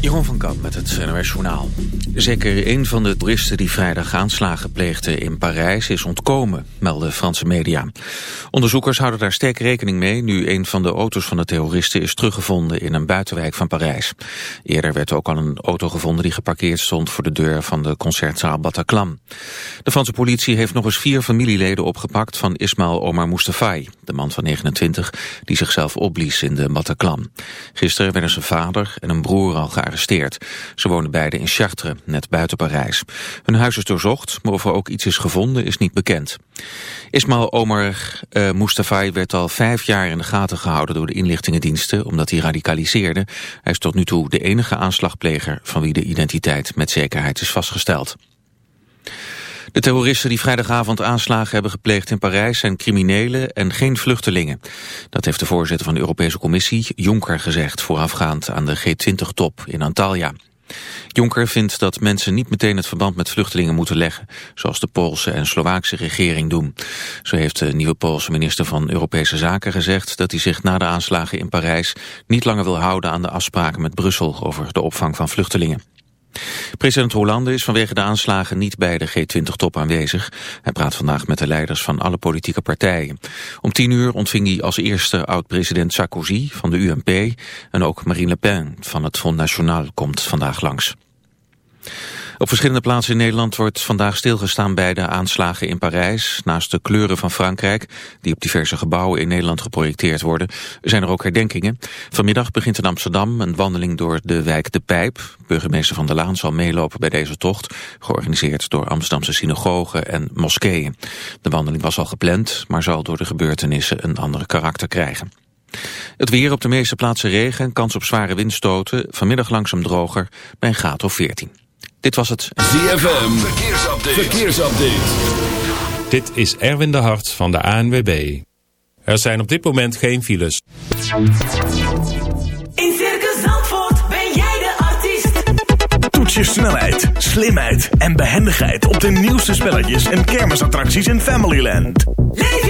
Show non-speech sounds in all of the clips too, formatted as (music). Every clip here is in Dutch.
Jeroen van Kamp met het NOS Journaal. Zeker een van de toeristen die vrijdag aanslagen pleegde in Parijs is ontkomen, melden Franse media. Onderzoekers houden daar sterk rekening mee nu een van de auto's van de terroristen is teruggevonden in een buitenwijk van Parijs. Eerder werd ook al een auto gevonden die geparkeerd stond voor de deur van de concertzaal Bataclan. De Franse politie heeft nog eens vier familieleden opgepakt van Ismail Omar Mustafa, de man van 29 die zichzelf opblies in de Bataclan. Gisteren werden zijn vader en een broer al gearresteerd Ze wonen beide in Chartres, net buiten Parijs. Hun huis is doorzocht, maar of er ook iets is gevonden is niet bekend. Ismail Omar uh, Mustafa werd al vijf jaar in de gaten gehouden door de inlichtingendiensten omdat hij radicaliseerde. Hij is tot nu toe de enige aanslagpleger van wie de identiteit met zekerheid is vastgesteld. De terroristen die vrijdagavond aanslagen hebben gepleegd in Parijs zijn criminelen en geen vluchtelingen. Dat heeft de voorzitter van de Europese Commissie, Juncker, gezegd voorafgaand aan de G20-top in Antalya. Juncker vindt dat mensen niet meteen het verband met vluchtelingen moeten leggen, zoals de Poolse en Slovaakse regering doen. Zo heeft de nieuwe Poolse minister van Europese Zaken gezegd dat hij zich na de aanslagen in Parijs niet langer wil houden aan de afspraken met Brussel over de opvang van vluchtelingen. President Hollande is vanwege de aanslagen niet bij de G20-top aanwezig. Hij praat vandaag met de leiders van alle politieke partijen. Om tien uur ontving hij als eerste oud-president Sarkozy van de UMP... en ook Marine Le Pen van het Front National komt vandaag langs. Op verschillende plaatsen in Nederland wordt vandaag stilgestaan bij de aanslagen in Parijs. Naast de kleuren van Frankrijk, die op diverse gebouwen in Nederland geprojecteerd worden, zijn er ook herdenkingen. Vanmiddag begint in Amsterdam een wandeling door de wijk De Pijp. Burgemeester Van der Laan zal meelopen bij deze tocht, georganiseerd door Amsterdamse synagogen en moskeeën. De wandeling was al gepland, maar zal door de gebeurtenissen een andere karakter krijgen. Het weer op de meeste plaatsen regen, kans op zware windstoten, vanmiddag langzaam droger bij een graad of 14. Dit was het ZFM Verkeersupdate. Verkeersupdate. Dit is Erwin de Hart van de ANWB. Er zijn op dit moment geen files. In Circus Zandvoort ben jij de artiest. Toets je snelheid, slimheid en behendigheid op de nieuwste spelletjes en kermisattracties in Familyland. Leef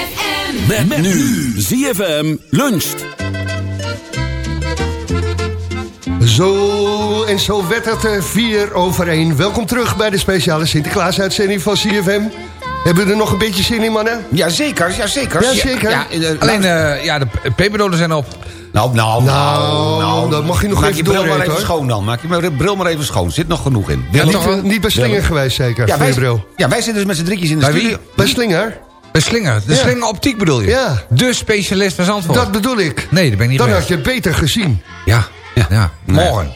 Met, met nu. ZFM luncht. Zo, en zo werd het eh, vier over één. Welkom terug bij de speciale Sinterklaas-uitzending van CFM. Hebben we er nog een beetje zin in, mannen? Jazeker, jazeker. Jazeker. Ja, ja, eh, Alleen, eh, ja, de pepernoten zijn op. Nou, nou, nou, dat mag je nog Maak even je bril maar even hoor. schoon dan. Maak je bril maar even schoon. Zit nog genoeg in. Ja, niet, eh, bij Slinger geweest, zeker, Ja, wij, bril. ja, wij zitten dus met z'n drietjes in de Bij wie? studio. Bij Slinger? Bij Slinger. De Ja. Slinger optiek bedoel je? Ja. De specialist van Zandvoort. Dat bedoel ik. Nee, dat ben ik niet Dan geweest. had je het beter gezien. Ja, ja, ja. Morgen.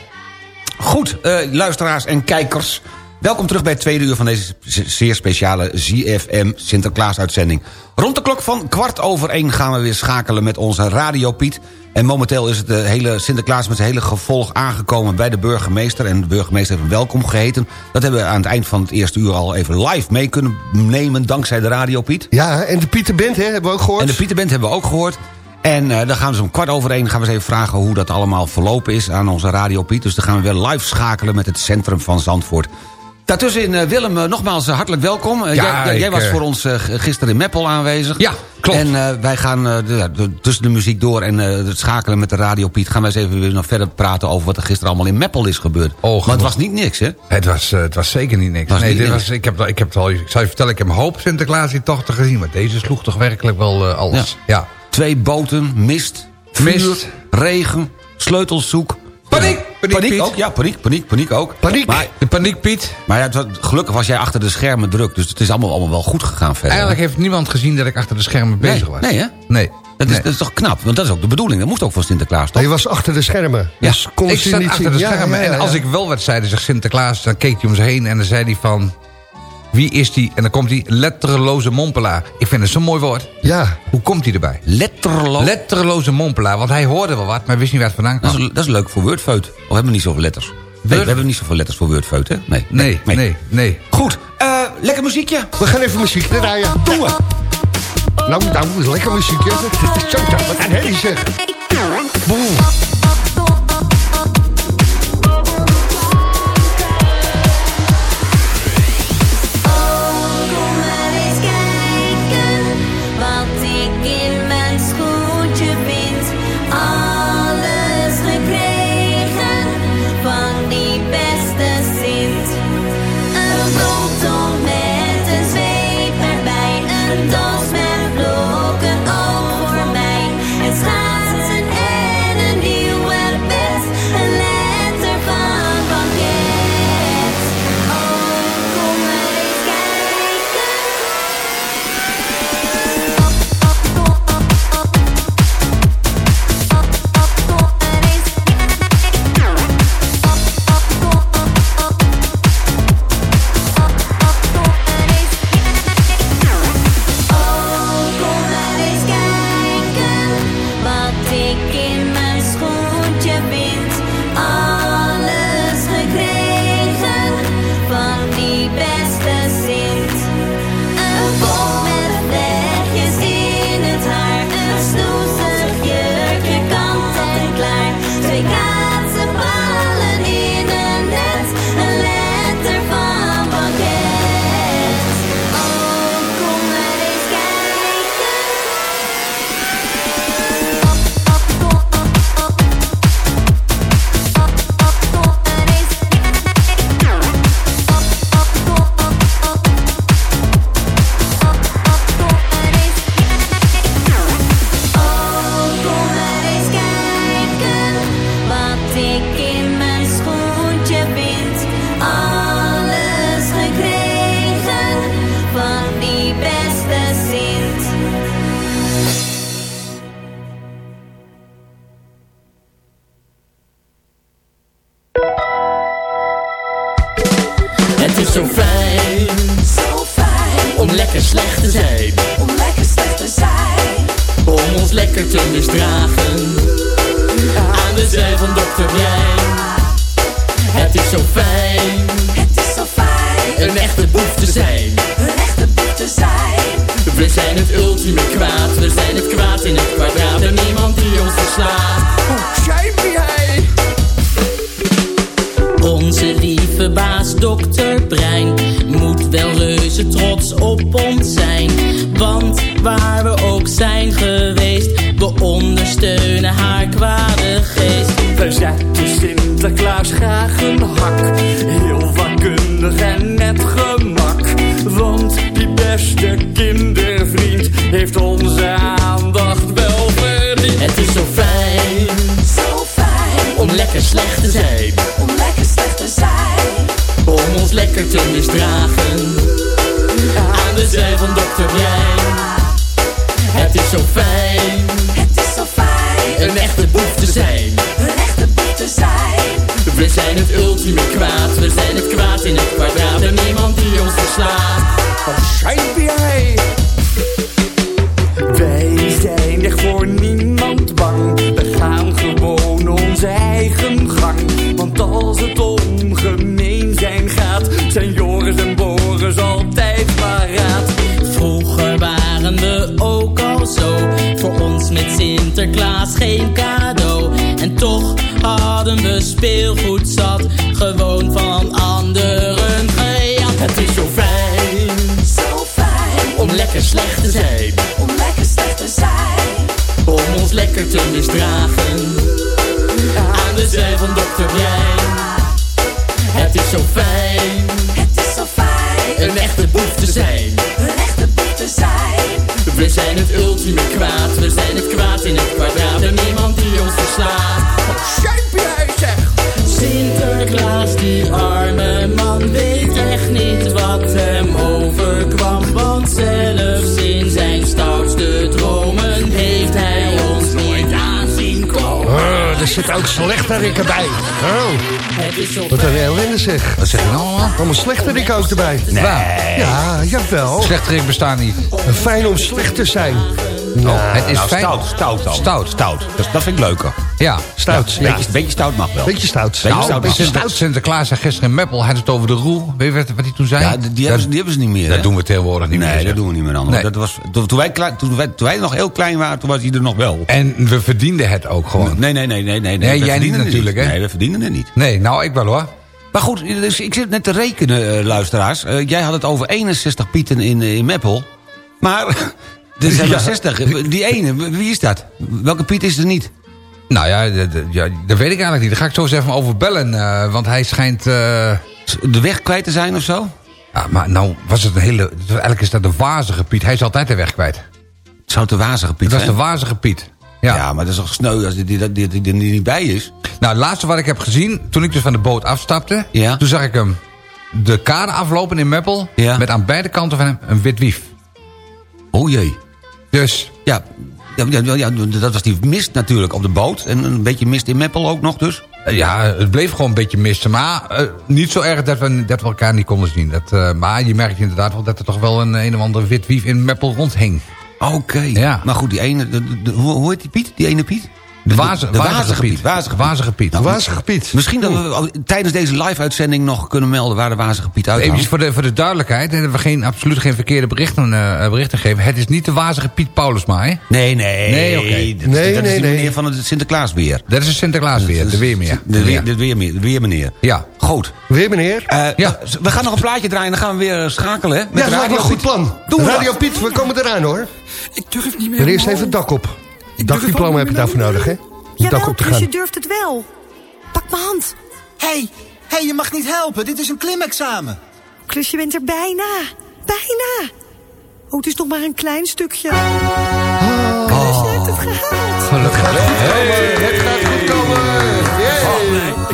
Goed, eh, luisteraars en kijkers. Welkom terug bij het tweede uur van deze zeer speciale ZFM Sinterklaas-uitzending. Rond de klok van kwart over één gaan we weer schakelen met onze Radio Piet. En momenteel is het de hele Sinterklaas met zijn hele gevolg aangekomen bij de burgemeester. En de burgemeester heeft hem welkom geheten. Dat hebben we aan het eind van het eerste uur al even live mee kunnen nemen... dankzij de Radio Piet. Ja, en de Pieter Bent, hè, hebben we ook gehoord. En de Pieterband hebben we ook gehoord. En eh, dan gaan we dus om kwart over één gaan we eens even vragen... hoe dat allemaal verlopen is aan onze Radio Piet. Dus dan gaan we weer live schakelen met het centrum van Zandvoort. Daartussenin, eh, Willem, eh, nogmaals eh, hartelijk welkom. Ja, jij, was voor ons gisteren in Meppel aanwezig. Ja, klopt. En wij gaan de- de- tussen de muziek door en het schakelen met de Radio Piet... gaan wij eens even weer nog verder praten over wat er gisteren allemaal in Meppel is gebeurd. Oh, maar het was niet niks, hè? Het was, het was zeker niet niks. Was nee, niet dit niks. was, ik, heb, ik heb het al, ik zou je vertellen, ik heb een hoop Sinterklaas in tochten gezien. Maar deze sloeg toch werkelijk wel alles. Ja. Twee boten, mist, vuur, Mist. regen, sleutelzoek. Paniek! Ja. Paniek, Paniek Piet. ook, ja, paniek, paniek, paniek ook. Paniek. Maar, De paniek, Piet. maar ja, het was- gelukkig was jij achter de schermen druk, dus het is allemaal, allemaal wel goed gegaan verder. Eigenlijk heeft niemand gezien dat ik achter de schermen Nee, bezig was. nee, hè? Nee. Dat is, Nee. dat is toch knap, want dat is ook de bedoeling. Dat moest ook voor Sinterklaas, toch? Hij was achter de schermen. Ja. Dus kon ik ze zat niet achter zien. de Ja, schermen ja, ja, en als ik wel wat zei, zegt Sinterklaas... dan keek hij om zich heen en dan zei hij van... Wie is die? En dan komt hij letterloze mompelaar. Ik vind het zo'n mooi woord. Ja, Hoe komt hij erbij? Letterloos. Letterloze mompelaar, want hij hoorde wel wat, maar wist niet waar het vandaan dat, kwam. is, dat is leuk voor Wordfeut. Of hebben we niet zoveel letters? Nee, we hebben niet zoveel letters voor Wordfeut, hè? Nee, Nee, nee, nee. Goed, eh, lekker muziekje. we gaan even muziek draaien. Doen we. Nou, nou, lekker muziekje. Zo, zo, wat een herrie zeg. Kom Het is Oh, wat een ellende zeg. Wat zeg je nou allemaal? Allemaal slechterik ook erbij. Waar? Ja, jawel. Slechterik bestaan niet. Fijn om slecht te zijn. Oh, het is Nou, fijn. stout, stout dan. Stout. Stout. Dat, dat vind ik leuker. Ja. Stout, ja. Beetje, beetje stout mag wel. Beetje stout. Beetje Nou, stout. beetje stout. Sinterklaas zei gisteren in Meppel, had het over de roe. Weet je wat, wat hij toen zei? Ja, die, hebben ze, die hebben ze niet meer. Dat hè? doen we tegenwoordig niet nee, meer. dat zeg. doen we niet meer. Nee. Dat was, toen, wij klein, toen, wij, toen wij nog heel klein waren, toen was hij er nog wel. En we verdienden het ook gewoon. Nee, nee, nee, nee. Nee, Nee, we jij niet verdienen het natuurlijk, hè? Nee, we verdienen het niet. Nee, nou, ik wel hoor. Maar goed, dus ik zit net te rekenen, eh, luisteraars. Eh, jij had het over 61 pieten in, eh, in Meppel. Maar (laughs) er zijn Ja. er 60. Die ene, wie is dat? Welke Piet is er niet? Nou ja, ja, dat weet ik eigenlijk niet. Daar ga ik zo eens even over bellen. eh, want hij schijnt... eh, De weg kwijt te zijn of zo? ja, maar nou was het een hele... Eigenlijk is dat de wazige Piet. Hij is altijd de weg kwijt. Het zou te wazige Piet Het was de wazige Piet. Ja. Ja. maar dat is toch sneu als die, die, die, die, die niet bij is? Nou, het laatste wat ik heb gezien, toen ik dus van de boot afstapte... Ja. toen zag ik hem de kade aflopen in Meppel... Ja. met aan beide kanten van hem een wit wief. Oh jee. Dus Ja, ja, ja, ja, dat was die mist natuurlijk op de boot. En een beetje mist in Meppel ook nog dus. eh, ja, het bleef gewoon een beetje misten. Maar eh, niet zo erg dat we, dat we elkaar niet konden zien. Dat, eh, maar je merkt inderdaad wel dat er toch wel een een of ander wit wief in Meppel rondhing. Oké. Ja. Maar goed, die ene... de- de- de- hoe, hoe heet die Piet? Die ene Piet? De, wazige, de Piet. Wazige De wazige Piet. Nou, Wazige Piet. Misschien dat we tijdens deze live-uitzending nog kunnen melden... waar de wazige Piet Even uithangt. voor de, voor de duidelijkheid, dat we geen, absoluut geen verkeerde berichten, eh, berichten geven. Het is niet de wazige Piet Paulusma, hè? Nee, nee. Nee, oké. Dat, Nee, dat is nee, nee. meneer van het Sinterklaasweer. Dat is een Sinterklaas weer, de weermeer. De, weer, de, weermeer, de weermeneer. Ja. Goed. Weer meneer? Eh, Ja. We gaan nog een plaatje draaien en dan gaan we weer schakelen, hè? Met Ja, dat me een goed plan. Doen we Radio dat. Piet, we komen eraan hoor. Ik durf niet meer. Maar eerst even het dak op. Durf heb je daarvoor nodig, hè? Om het Jawel, op te Chris, je gaan. durft het wel. Pak mijn hand. Hé, hey, hey, je mag niet helpen. Dit is een klimexamen. Chris, je bent er bijna. Bijna. Oh, het is nog maar een klein stukje. Oh. Chris, je hebt het gehaald. Gelukkig. Het gaat goed komen. Yay. Nee, ik heb mijn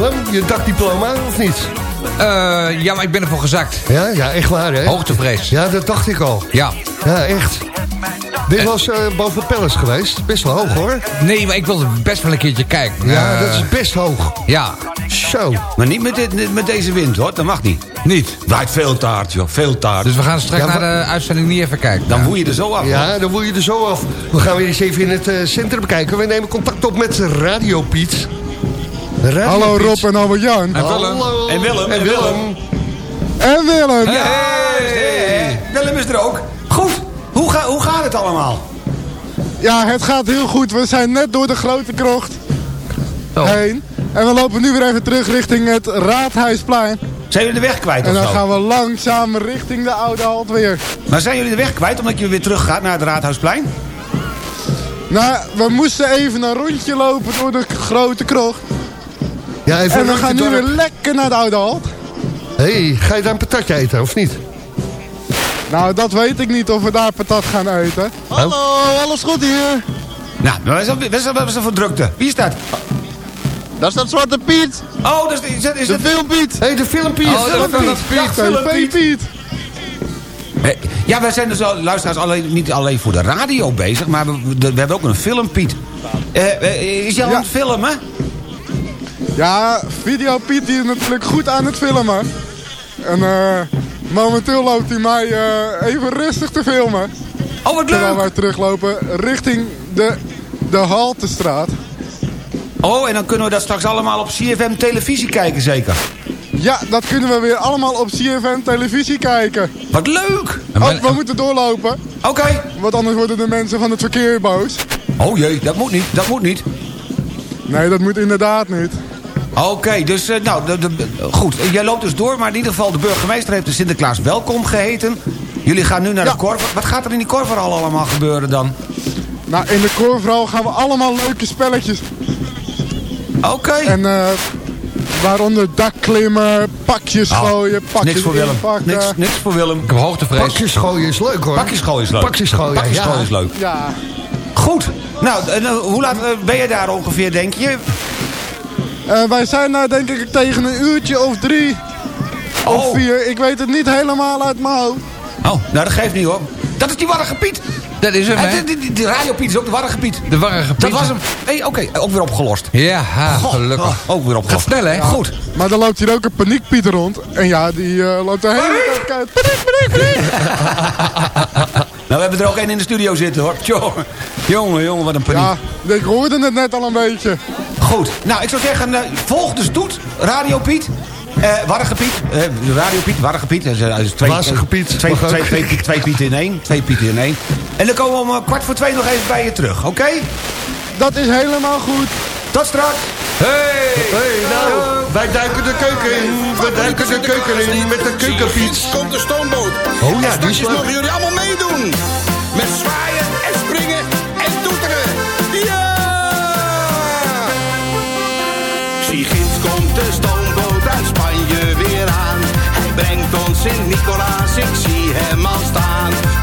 Willem? Je dakdiploma, of niet? Eh, ja, maar ik ben ervoor gezakt. Ja, ja echt waar, hè? Hoogtevrees. Ja, dat dacht ik al. Ja. Ja, echt. Wel eens eh, boven Palace geweest? Best wel hoog, hoor. Nee, maar ik wilde best wel een keertje kijken. Ja, Eh, dat is best hoog. Ja. Zo. Maar niet met, dit, met deze wind, hoor. Dat mag niet. Niet. Waait veel taart, joh. Veel taart. Dus we gaan straks Ja, naar de uitzending niet even kijken. Dan woei je er zo af. hoor. Ja, dan word je er zo af. We gaan weer eens even in het centrum kijken. We nemen contact op met Radio Piet. Hallo. Rob en Albert-Jan. En Willem. Hallo. En Willem, En Willem. En Willem. Hey, hey, Willem is er ook. Goed. Hoe, ga, hoe gaat het allemaal? Ja, het gaat heel goed. We zijn net door de grote krocht Oh. heen. En we lopen nu weer even terug richting het Raadhuisplein. Zijn jullie de weg kwijt En dan zo? gaan we langzaam richting de oude halt weer. Maar zijn jullie de weg kwijt omdat je weer terug gaat naar het Raadhuisplein? Nou, we moesten even een rondje lopen door de grote krocht. Ja, even En we gaan nu weer lekker naar de oude halt. hey, ga je daar een patatje eten, of niet? Nou, dat weet ik niet of we daar patat gaan eten. Hallo, alles goed hier? Nou, wat is dat, wat is voor drukte? Wie is dat? Dat is dat Zwarte Piet. Oh, dat is, is. Is De filmpiet. Hé, hey, de filmpje. Oh, de Piet. Piet. Ja, wij zijn dus al, luisteraars alleen, niet alleen voor de radio bezig, maar we, we hebben ook een filmpiet. Eh, eh, is jij Ja. aan het filmen? Ja, Video Piet die is natuurlijk goed aan het filmen. En eh, momenteel loopt hij mij eh, even rustig te filmen. Oh, wat Terwijl leuk! wij teruglopen richting de, de Haltestraat. Oh, en dan kunnen we dat straks allemaal op CFM televisie kijken, zeker. Ja, dat kunnen we weer allemaal op CFM televisie kijken. Wat leuk! Oh, we moeten doorlopen, Oké. want anders worden de mensen van het verkeer boos. Oh jee, dat moet niet, dat moet niet. Nee, dat moet inderdaad niet. Oké, dus eh, nou, de, de- goed. Jij loopt dus door, maar in ieder geval de burgemeester heeft de Sinterklaas welkom geheten. Jullie gaan nu naar Ja. de korver. Wat gaat er in die korver al allemaal gebeuren dan? Nou, in de koorvrouw gaan we allemaal leuke spelletjes. Oké. En eh, waaronder dakklimmen, pakjes Oh, gooien, pakjes niks voor Willem. Niks, niks voor Willem. Ik heb hoogtevrees. Pakjes gooien is leuk, hoor. Pakjes gooien is leuk. Pakjes gooien, Pakjes ja. gooien is leuk. Ja, Goed. Nou, en, eh, hoe laat ben je daar ongeveer, denk je? Eh, wij zijn nou denk ik tegen een uurtje of drie Oh. of vier. Ik weet het niet helemaal uit mijn hoofd. Oh, nou dat geeft niet hoor. Dat is die warrige Piet. Dat is hem, hè? die, die, die, die Radio Piet is ook de warrige Piet. De warrige Dat Piet. was hem. Hey, Oké, ook weer opgelost. Ja, ha, gelukkig. oh, ook weer opgelost. Gaat snel, hè? Goed. Maar er loopt hier ook een paniekpiet rond. En ja, die eh, loopt de hele tijd uit. Paniek, paniek, paniek. (laughs) Nou, we hebben er ook één in de studio zitten hoor. Jongen, jongen, jongen, wat een paniek. Ja, ik hoorde het net al een beetje. Goed. Nou, ik zou zeggen, eh, volg de stoet. Radio Piet. Eh Warrige Piet. Eh, Radio Piet, Warrige Piet. Dat is, eh, is twee, Piet, Twee, twee, twee, Piet- twee Pieten in één. Twee Pieten in één. En dan komen we om eh, kwart voor twee nog even bij je terug, oké? Dat is helemaal goed. Tot straks. Hey! Hey, nou, wij duiken de keuken in. We duiken de keuken in met de keukenfiets. komt de stoomboot. Oh ja, die is leuk. mogen jullie allemaal meedoen. Met zwaaien en springen en toeteren. Ja! Sigint komt de stoomboot uit Spanje weer aan. Hij brengt ons Sint-Nicolaas, ik zie hem al staan.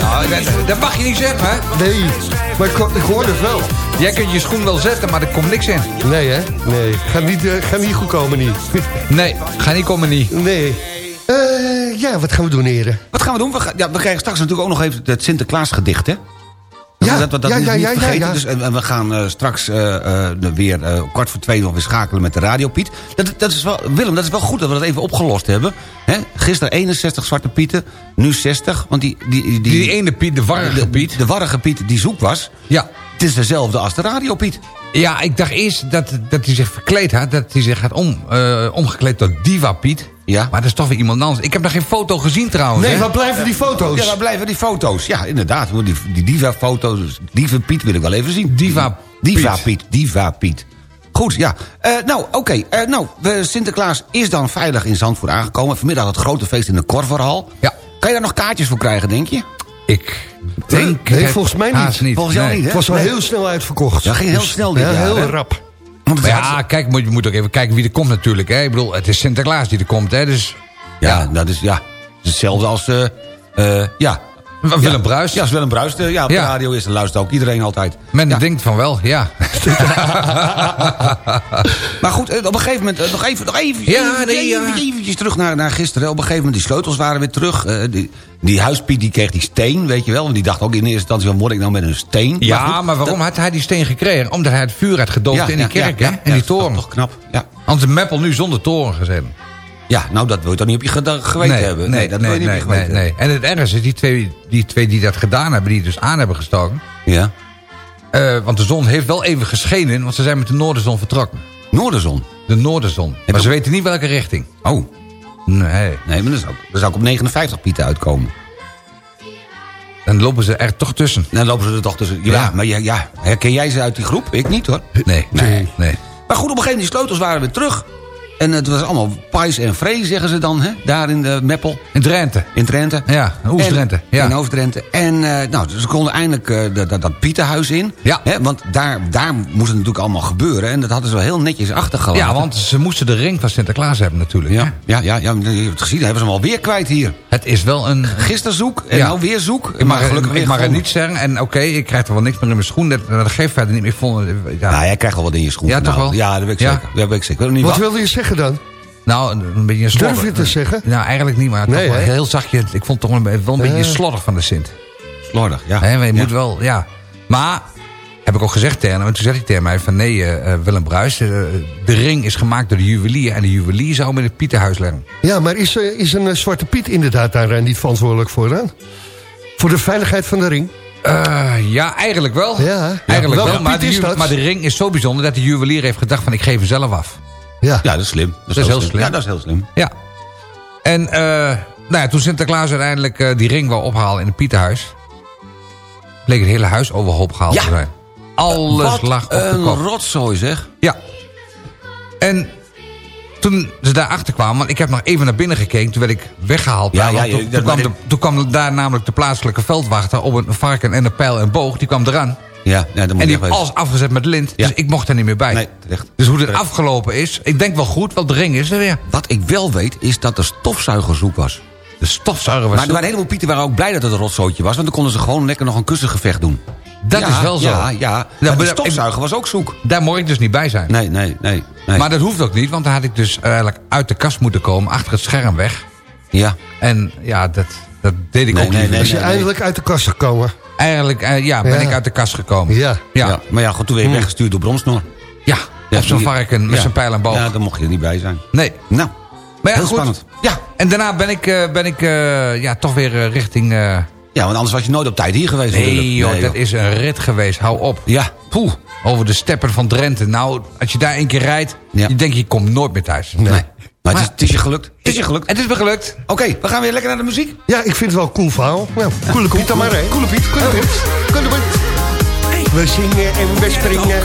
Nou, ik weet- dat mag je niet zeggen, hè? Nee, maar ik, ik hoor het wel. Jij kunt je schoen wel zetten, maar er komt niks in. Nee, hè? Nee, gaat niet, eh, gaat niet goed komen, niet. (laughs) Nee, ga niet komen niet. Nee. Eh, ja, wat gaan we doen, heren? Wat gaan we doen? We, gaan- ja, we krijgen straks natuurlijk ook nog even het Sinterklaasgedicht, hè? Ja, dat we dat ja, niet, ja, niet ja, ja, vergeten. ja. Dus, en, en we gaan eh, straks eh, eh, de weer eh, kwart voor twee nog weer schakelen met de radio, Piet. Dat, dat is wel, Willem, dat is wel goed dat we dat even opgelost hebben. Hè? Gisteren 61 zwarte pieten, nu 60. Want die, die, die, Die ene Piet, de warrige Piet. De, de warrige Piet die zoek was, Ja. het is dezelfde als de radio, Piet. Ja, ik dacht eerst dat, dat hij zich verkleed had. Dat hij zich had om, eh, omgekleed tot Diva Piet. Ja. Maar dat is toch weer iemand anders. Ik heb nog geen foto gezien trouwens. Nee, hè? waar blijven die foto's? Ja, waar blijven die foto's? Ja, inderdaad. Die, die diva-foto's. dus Diva Piet wil ik wel even zien. Diva Diva. Piet. Diva Piet. Goed, ja. Eh, nou, oké. Eh, nou, we- Sinterklaas is dan veilig in Zandvoort aangekomen. Vanmiddag het grote feest in de Korverhal. Ja. Kan je daar nog kaartjes voor krijgen, denk je? Ik denk Nee, het volgens mij niet. Volgens jou Nee. niet, hè? Het was wel Nee. heel snel uitverkocht. Ja, ging heel Dus- snel dit ja, jaar, heel hè? rap. Want ja, hartstikke- kijk, moet, je moet ook even kijken wie er komt natuurlijk. Hè? Ik bedoel, het is Sinterklaas die er komt. Hè? Dus ja, dat is, ja, het is hetzelfde als... eh, eh, ja. Willem Ja. Bruis. Ja, als Willem Bruis ja, op Ja. de radio is, dan luistert ook iedereen altijd. Men Ja. denkt van wel, ja. (laughs) Maar goed, eh, op een gegeven moment, eh, nog even, nog even, Ja, nee, eventjes terug naar, naar gisteren. Op een gegeven moment, die sleutels waren weer terug. Eh, die, die huispiet die kreeg die steen, weet je wel. Want die dacht ook in eerste instantie, wat word ik nou met een steen? Ja, goed, maar waarom dat- had hij die steen gekregen? Omdat hij het vuur had gedoofd in die kerk, hè? in die ja, dat is toren. Toch knap, ja. Anders Meppel nu zonder toren gezet. Ja, nou dat wil je toch niet op je geweten nee, hebben? Nee, dat nee, wil je niet nee, op je geweten nee. En het ergste is, die twee, die twee die dat gedaan hebben... die dus aan hebben gestoken... Ja. eh, want de zon heeft wel even geschenen... want ze zijn met de noorderzon vertrokken. Noorderzon. De noorderzon. Maar ze weten niet welke richting. Oh, Nee. nee, maar dan zou, dan zou ik op 59 pieten uitkomen. Dan lopen ze er toch tussen. Dan lopen ze er toch tussen. Ja, Ja. maar ja, ja, herken jij ze uit die groep? Ik niet hoor. Nee. Nee. nee. Maar goed, op een gegeven moment, die sleutels waren weer terug. En het was allemaal pais en vree, zeggen ze dan, hè? daar in de Meppel. In Drenthe. In Drenthe. Ja, Oost-Drenthe. Ja. In Oost-Drenthe. En eh, nou, ze konden eindelijk eh, dat, dat, dat Pietenhuis in. Ja. Hè, want daar, daar moest het natuurlijk allemaal gebeuren. En dat hadden ze wel heel netjes achtergelaten. Ja, want ze moesten de ring van Sinterklaas hebben natuurlijk. hè? Ja, ja, ja, ja, je hebt het gezien, hebben ze hem alweer kwijt hier. Het is wel een... Gisteren zoek en Ja. nou weer zoek. Ik mag, gelukkig ik mag het niet zeggen. En oké, ik krijg er wel niks meer in mijn schoen. Dat, dat geeft verder niet meer. Ja. Nou, jij krijgt wel wat in je schoen. Ja, toch wel? Ja, dat weet ik zeker. Dat weet ik zeker. Wat. wilde je zeggen dan? Nou, een, beetje een slodder. Durf je te zeggen? Nou, eigenlijk niet, maar Nee, toch wel heel zachtje. Ik vond het toch wel een, wel een beetje Ja. slordig van de Sint. Slordig, ja. Hè, maar je Ja. moet wel, ja. Maar, heb ik ook gezegd tegen hem. En toen zei hij tegen mij van nee, eh, eh, Willem Bruis. eh, de ring is gemaakt door de juwelier. En de juwelier zou met het Pieterhuis leggen. Ja, maar is, eh, is een eh, Zwarte Piet inderdaad daar eh, niet verantwoordelijk voor dan? Voor de veiligheid van de ring? Eh, ja, eigenlijk wel. Ja. Eigenlijk wel. Maar Piet de, is ju- dat? maar de ring is zo bijzonder dat de juwelier heeft gedacht van ik geef hem zelf af. Ja. Ja, dat is slim. Dat is heel slim. Ja, dat is heel slim. Ja. En eh, nou ja, toen Sinterklaas uiteindelijk eh, die ring wou ophalen in het Pieterhuis... bleek het hele huis overhoop gehaald Ja. te zijn. Alles Wat lag op de een kop. rotzooi zeg. Ja. En toen ze daarachter kwamen... want ik heb nog even naar binnen gekeken... toen werd ik weggehaald. Ja, ja, toen, kwam de, toen kwam daar namelijk de plaatselijke veldwachter... op een varken en een pijl en boog. Die kwam eraan. Ja, ja dat moet En die heeft alles afgezet met lint. Ja. Dus ik mocht er niet meer bij. Nee, terecht. Dus hoe dit Terecht. afgelopen is... ik denk wel goed, want de ring is er weer. Wat ik wel weet, is dat de stofzuiger zoek was. De stofzuiger was Maar er waren een heleboel pieten waren ook blij dat het een rotzooitje was... want dan konden ze gewoon lekker nog een kussengevecht doen. Dat Ja, is wel zo. Ja, ja. maar Maar de stofzuiger was ook zoek. Daar mocht ik dus niet bij zijn. Nee, nee, nee. nee. Maar dat hoeft ook niet, want dan had ik dus eigenlijk uit de kast moeten komen... achter het scherm weg. Ja. En ja, dat, dat deed ik Nee, ook nee, niet. nee, Is je eindelijk uit de kast gekomen? Eigenlijk eh, ja, ben Ja. ik uit de kast gekomen. Ja. Ja, Ja. Maar ja, goed, toen werd je weggestuurd door Bromsnor. ja. op zo'n varken met Ja. zijn pijl en boog. Ja, daar mocht je er niet bij zijn. Nee. Nou, Maar ja, heel goed. spannend. Ja, en daarna ben ik, eh, ben ik eh, ja, toch weer eh, richting... eh, Ja, want anders was je nooit op tijd hier geweest. nee joh, Nee, dat is een rit geweest. Hou op. Ja. Poeh, over de steppen van Drenthe. Nou, als je daar één keer rijdt... Ja. je denkt je komt nooit meer thuis. Nee. Maar, het, is, Maar- het is je gelukt. Het is je gelukt. Het is me gelukt. Oké, we gaan weer lekker naar de muziek. Ja, ik vind het wel een cool verhaal. Nou, coole Piet dan maar, hè? Coole Piet. Coole Piet. Coole Piet. We zingen en we springen.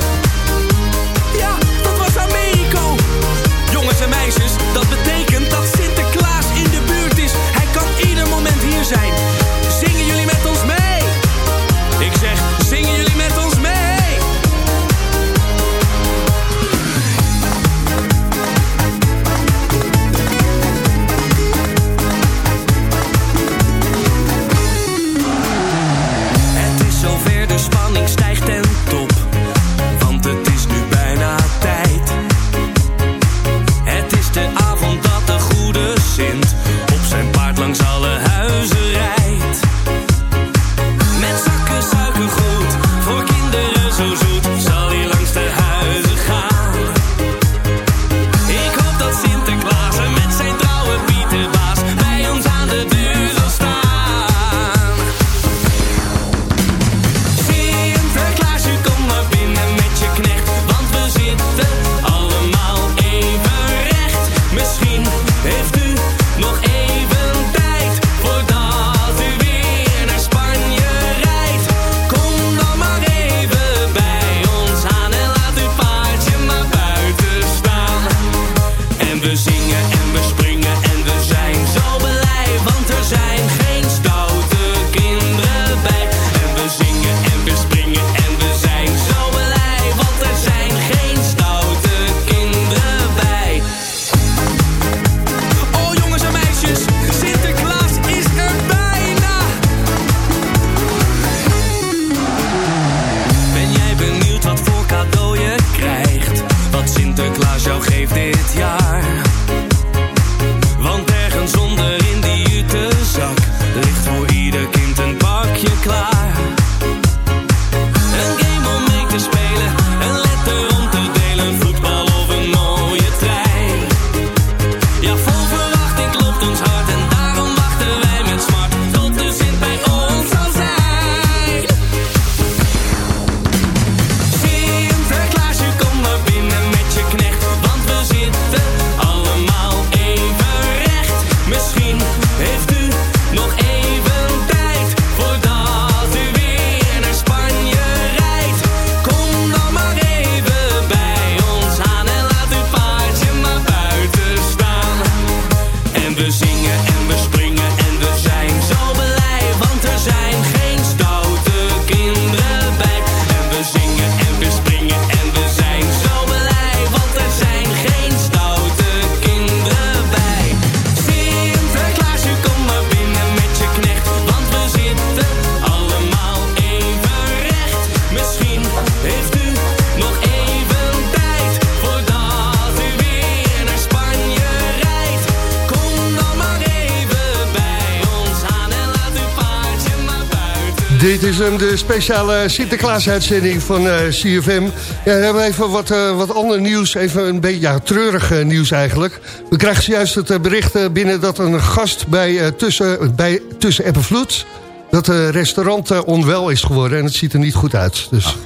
De speciale Sinterklaas-uitzending van eh, CFM. Ja, dan hebben we even wat, eh, wat ander nieuws. Even een beetje ja, treurig eh, nieuws eigenlijk. We krijgen zojuist het bericht binnen dat een gast bij, tussen, bij Tussen App en Vloed... dat het restaurant onwel is geworden en het ziet er niet goed uit. Dus,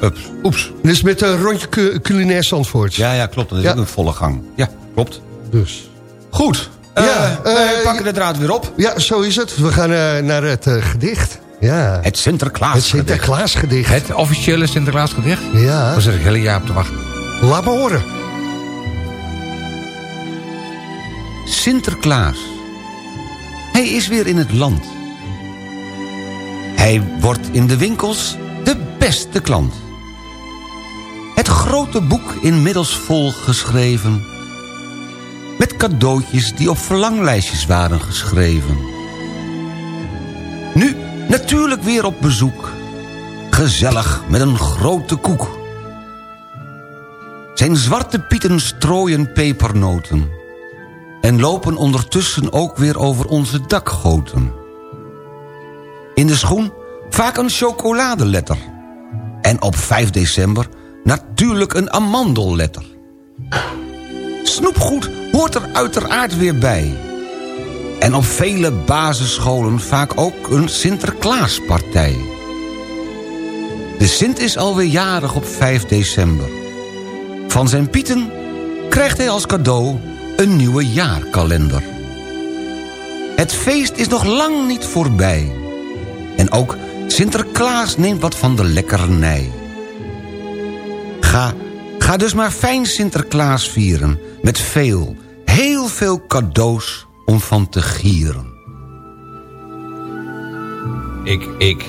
Ups. Oeps. dus met een rondje cu- culinair Zandvoort. Ja, ja, klopt. Dat is Ja. ook een volle gang. Ja, klopt. Dus. Goed. Ja, we pakken de draad weer op. Ja, zo is het. We gaan naar het gedicht. Ja. Het Sinterklaas. Het Sinterklaasgedicht. Het officiële Sinterklaasgedicht? Ja. Daar zit ik heel jaar op te wachten. Laat me horen. Sinterklaas. Hij is weer in het land. Hij wordt in de winkels de beste klant. Het grote boek inmiddels vol geschreven. Met cadeautjes die op verlanglijstjes waren geschreven. Nu natuurlijk weer op bezoek. Gezellig met een grote koek. Zijn zwarte pieten strooien pepernoten en lopen ondertussen ook weer over onze dakgoten. In de schoen vaak een chocoladeletter. En op 5 december natuurlijk een amandelletter. Snoepgoed hoort er uiteraard weer bij. En op vele basisscholen vaak ook een Sinterklaaspartij. De Sint is alweer jarig op 5 december. Van zijn pieten krijgt hij als cadeau een nieuwe jaarkalender. Het feest is nog lang niet voorbij. En ook Sinterklaas neemt wat van de lekkernij. Ga, ga dus maar fijn Sinterklaas vieren... met veel, heel veel cadeaus om van te gieren. Ik, ik,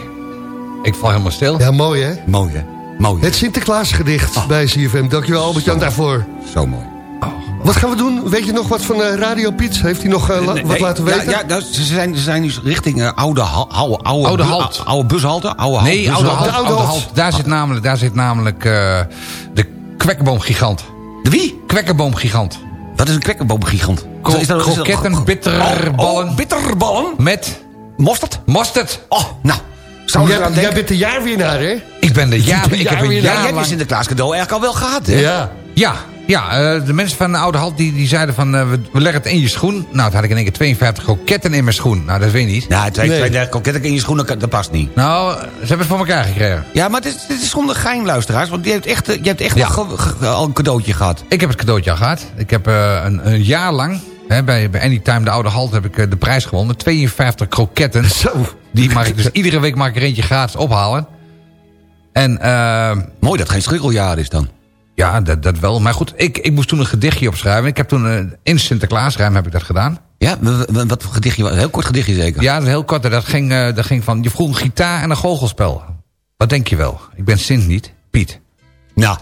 ik val helemaal stil. Ja, mooi hè? Mooi hè? Mooi. Het Sinterklaasgedicht bij CFM. Dankjewel Albert-Jan daarvoor. Zo mooi. Wat gaan we doen? Weet je nog wat van eh, Radio Piet? Heeft hij nog eh, la- Nee, wat laten weten? Ja, nou, ze, zijn, ze zijn nu richting eh, oude, hal- oude, oude, Oude bu- halt. oude bushalte. Oude halt, Nee, oude halt, oude halt. Daar zit namelijk, daar zit namelijk eh, de kwekkenboomgigant. De wie? Kwekkenboomgigant. Wat is een kwekkenboomgigant? Kro- Is dat- is dat- kroketten, bitterballen. Oh, bitterballen? Met? Mosterd? Mosterd. Oh, nou. Zou je Jij, jij bent de jaarwinnaar, hè? Ik ben (laughs) de jaar... Ik heb een jaarwinnaar. Ja, jaar jij hebt je lang... Sinterklaas cadeau eigenlijk al wel gehad, hè? Ja. Ja, ja eh, de mensen van de oude halt die, die zeiden van... eh, we, we leggen het in je schoen. Nou, toen had ik in één keer 52 kroketten in mijn schoen. Nou, dat weet je niet. Ja, twee, Nee. kroketten in je schoenen, dat dat past niet. Nou, ze hebben het voor elkaar gekregen. Ja, maar dit is, dit is zonder gein, luisteraars. Want je hebt echt, je hebt echt Ja. al een cadeautje gehad. Ik heb het cadeautje al gehad. Ik heb eh, een, een jaar lang... Bij, bij Anytime, de oude halt, heb ik eh, de prijs gewonnen. 52 kroketten. (laughs) Zo. Die mag ik dus iedere week mag ik er eentje gratis ophalen. En eh, Mooi dat het geen schrikkeljaar is dan. ja, dat, dat wel. Maar goed, ik, ik moest toen een gedichtje opschrijven. Ik heb toen eh, in Sinterklaasruim heb ik dat gedaan. Ja, wat voor gedichtje? Een heel kort gedichtje zeker? Ja, dat is heel kort. Dat ging, dat ging van, je vroeg een gitaar en een goochelspel. Wat denk je wel? Ik ben Sint niet, Piet. Nou,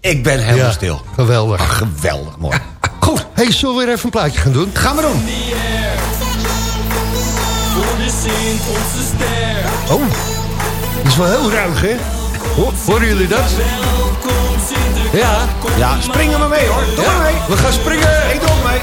ik ben helemaal Ja, stil. Geweldig. Geweldig, mooi. Goed, hey, zullen we weer even een plaatje gaan doen? Gaan we doen. Oh, dat is wel heel ruig, hè? Ho- horen jullie dat? Ja, Ja, springen maar mee hoor. Doe maar mee. we gaan springen. Ik doe mee.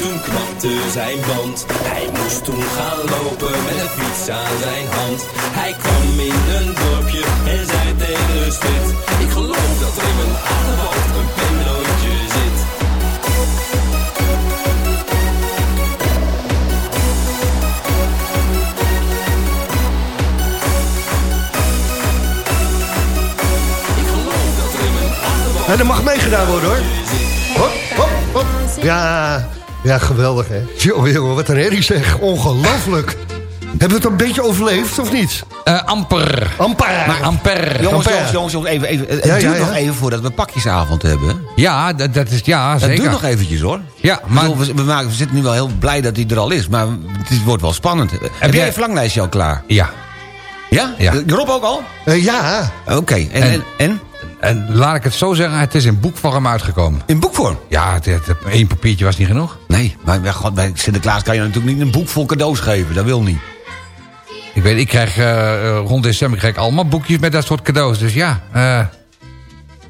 Toen knapte zijn band. Hij moest toen gaan lopen met een fiets aan zijn hand. Hij kwam in een dorpje en zei tegen de spit. Ik geloof dat er in mijn achterhoofd een pennootje zit. Ik geloof dat er mag meegedaan worden, hoor. Hop, hop, hop. Ja, ja, geweldig, hè? Jongen, jongen, wat een herrie zeg. Ongelooflijk. Hebben we het een beetje overleefd, of niet? Eh, amper. Amper. Maar amper. Jongens, jongens, jongens, jongens, even, even. Het Ja, ja, duurt ja. nog even voordat we pakjesavond hebben. Ja, dat, dat is, ja, Het zeker. duurt nog eventjes hoor. Ja, Maar we, we, maken, we zitten nu wel heel blij dat hij er al is, maar het wordt wel spannend. Heb, jij jij- je verlanglijstje al klaar? ja. Ja? Ja. Rob ook al? Eh, ja, Oké, en, en, En- en? En laat ik het zo zeggen, het is in boekvorm uitgekomen. In boekvorm? Ja, het, het, één papiertje was niet genoeg. Nee, maar bij, God, bij Sinterklaas kan je natuurlijk niet een boek vol cadeaus geven. Dat wil niet. Ik weet, ik krijg eh, eh, rond december krijg ik allemaal boekjes met dat soort cadeaus. Dus ja, eh,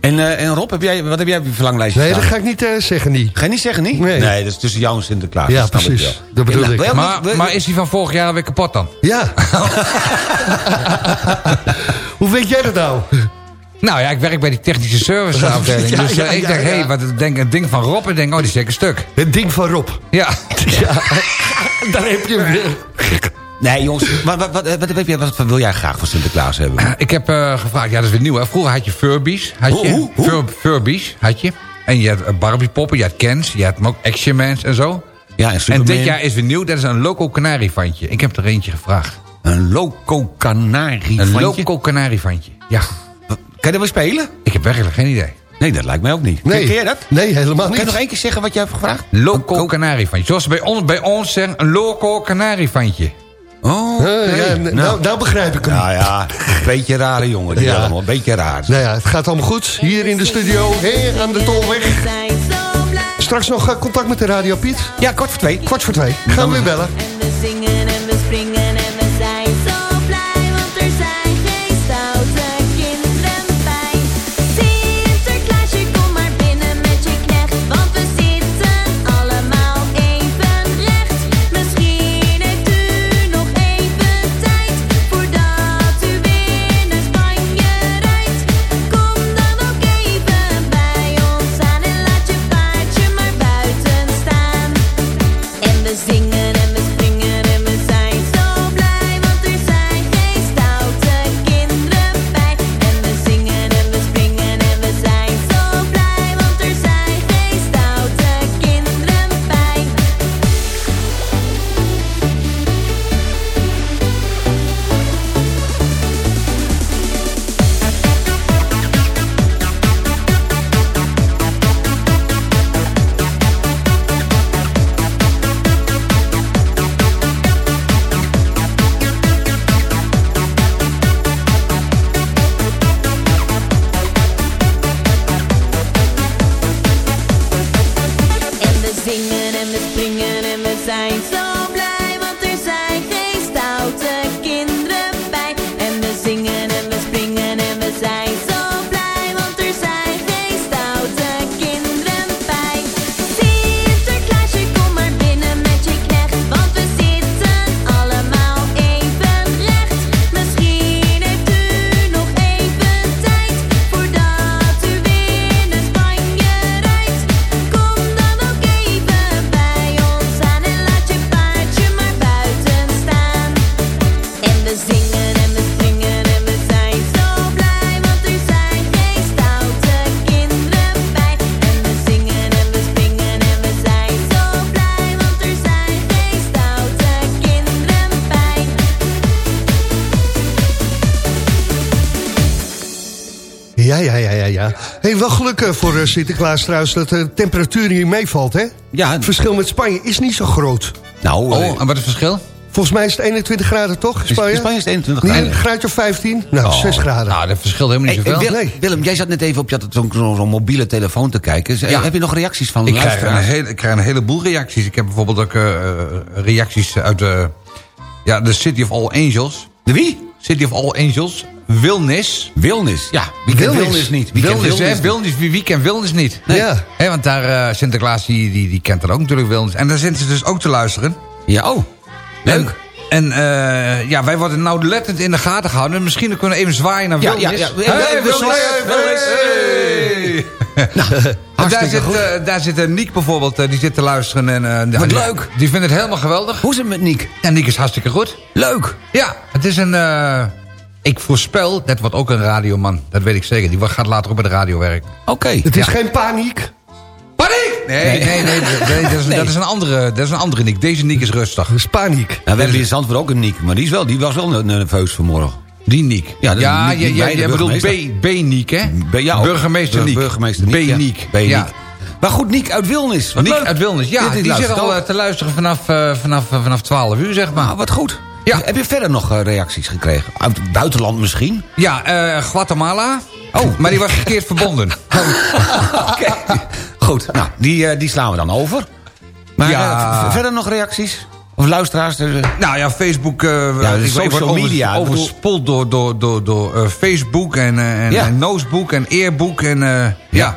En, eh, en Rob, heb jij, wat heb jij op je verlanglijstje nee, dat ga ik niet zeggen, niet. Ga je niet zeggen, niet? Nee. dat is tussen jou en Sinterklaas. Ja, dat precies. Dat bedoel ik. maar, maar is die van vorig jaar weer kapot dan? Ja. (laughs) Hoe weet jij dat nou? Nou ja, ik werk bij die technische serviceafdeling. (laughs) Ja, dus eh, ik denk, hé, hey, wat denk een ding van Rob. Ik denk, oh, die is zeker stuk. Het ding van Rob. Ja. (laughs) Daar heb je hem weer. Nee, jongens, wat, wat, wat, wat, wil jij graag van Sinterklaas hebben? Ik heb eh, gevraagd, ja, dat is weer nieuw. Hè. Vroeger had je Furbies. Had je, Hoe, hoe? Fur- Furbies had je. En je had eh, Barbie poppen, je had Kens, je had ook Action Mans en zo. Ja, en En dit jaar is weer nieuw, dat is een Loco Canarifantje. Ik heb er eentje gevraagd. Een loco canari Een Loco Canarifantje. Ja. Kan je dat wel spelen? Ik heb werkelijk geen idee. Nee, dat lijkt mij ook niet. Nee. Ken jij dat? Nee, helemaal Kan je niet. nog één keer zeggen wat jij hebt gevraagd? Loco Canarifantje. Zoals bij ons, bij ons zeggen, een Loco Canarifantje. Oh, Eh, ja, n- nou, nou begrijp ik hem. Nou ja, een beetje rare jongen. Die Ja. allemaal, een beetje raar. Nou ja, het gaat allemaal goed. Hier in de studio, hé, aan de Tolweg. Straks nog eh, contact met de radio, Piet. Ja, kwart voor twee. Kwart voor twee. Gaan we weer bellen. Geluk eh, voor eh, Sinterklaas trouwens dat de temperatuur hier meevalt, hè? Ja. Het verschil met Spanje is niet zo groot. Nou, Oh, en wat is het verschil? Volgens mij is het 21 graden, toch? In Spanje? in Spanje is het 21 Niet graden. een graadje of 15? Nou, Oh. 6 graden. Nou, dat verschilt helemaal niet Hey, zoveel. Willem, Willem, jij zat net even op zo'n mobiele telefoon te kijken. Z- Ja. Heb je nog reacties van Ik krijg, een hele, ik krijg een heleboel reacties. Ik heb bijvoorbeeld ook eh, eh, reacties uit de, ja, de City of All Angels. De wie? City of All Angels. Wilnis. Wilnis, ja. Wie kent Wilnis. Wilnis niet? Wie kent Wilnis, hè? niet? Wilnis, wie, wie kent Wilnis niet? Ja. Hè, want daar, eh, Sinterklaas, die, die, die kent dan ook natuurlijk Wilnis. En daar zitten ze dus ook te luisteren. Ja, oh. Leuk. En eh, ja, wij worden nauwlettend in de gaten gehouden. En misschien kunnen we even zwaaien naar Ja, Wilnis. ja, ja. Hey, Hey, Wilnis, Wilnis, Wilnis, Wilnis. Hey. (laughs) En daar hartstikke zit, goed. eh, daar zit eh, Niek bijvoorbeeld, eh, die zit te luisteren. En, eh, Wat die- leuk. Die vindt het helemaal geweldig. Hoe is het met Niek? Ja, Niek is hartstikke goed. Leuk. Ja, het is een... eh, ik voorspel, dat wordt ook een radioman. Dat weet ik zeker. Die wordt- gaat later ook bij de radio werken. Oké. Het is geen paniek. Paniek! Nee, nee, nee. nee, nee, dat, is, Nee. dat, is een andere, dat is een andere Niek. Deze Niek is rustig. Het is paniek. Nou, we hebben hier in Zandvoort ook een Niek, maar die, is wel, die was wel ne- nerveus vanmorgen. Die Niek. Ja, ja Niek- de je bedoelt. B, B Niek, hè? B- ja, ook. burgemeester Bur- Niek. Burgemeester Niek, B ja. Niek. B Niek. Ja. Maar goed, Niek uit Wilnis. Niek uit Wilnis, ja. Dit- dit die zit luistert al eh, te luisteren vanaf, eh, vanaf, eh, vanaf 12 uur, zeg maar. Nou, wat goed. Ja. Heb je verder nog reacties gekregen? Uit het buitenland misschien? Ja, Guatemala. Oh. (laughs) Maar die was verkeerd verbonden. (laughs) Oké. Goed, nou, die, die slaan we dan over. Maar Ja. verder nog reacties? Of luisteraars? eh, Nou ja, Facebook... eh Ja, ik social media, Overspoeld door, door, door, door eh, Facebook en, eh, en, Ja. en en Eerboek. En eh, ja.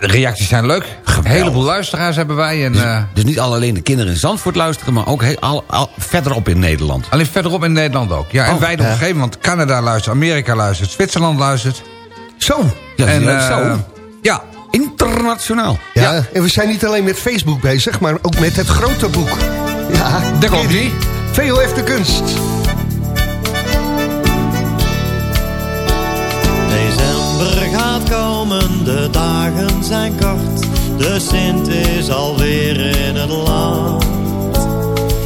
de reacties zijn leuk. Een heleboel luisteraars hebben wij. En, eh, Dus niet alleen de kinderen in Zandvoort luisteren... maar ook heel, al, al, verderop in Nederland. alleen verderop in Nederland ook. Ja, en Oh, wij de omgeving, want Canada luistert, Amerika luistert, Zwitserland luistert. Zo. Ja, en, ja, zo. Ja, Internationaal. Ja. En we zijn niet alleen met Facebook bezig, maar ook met het grote boek. Ja, daar komt die. VOF de kunst. December gaat komen, de dagen zijn kort. De Sint is alweer in het land.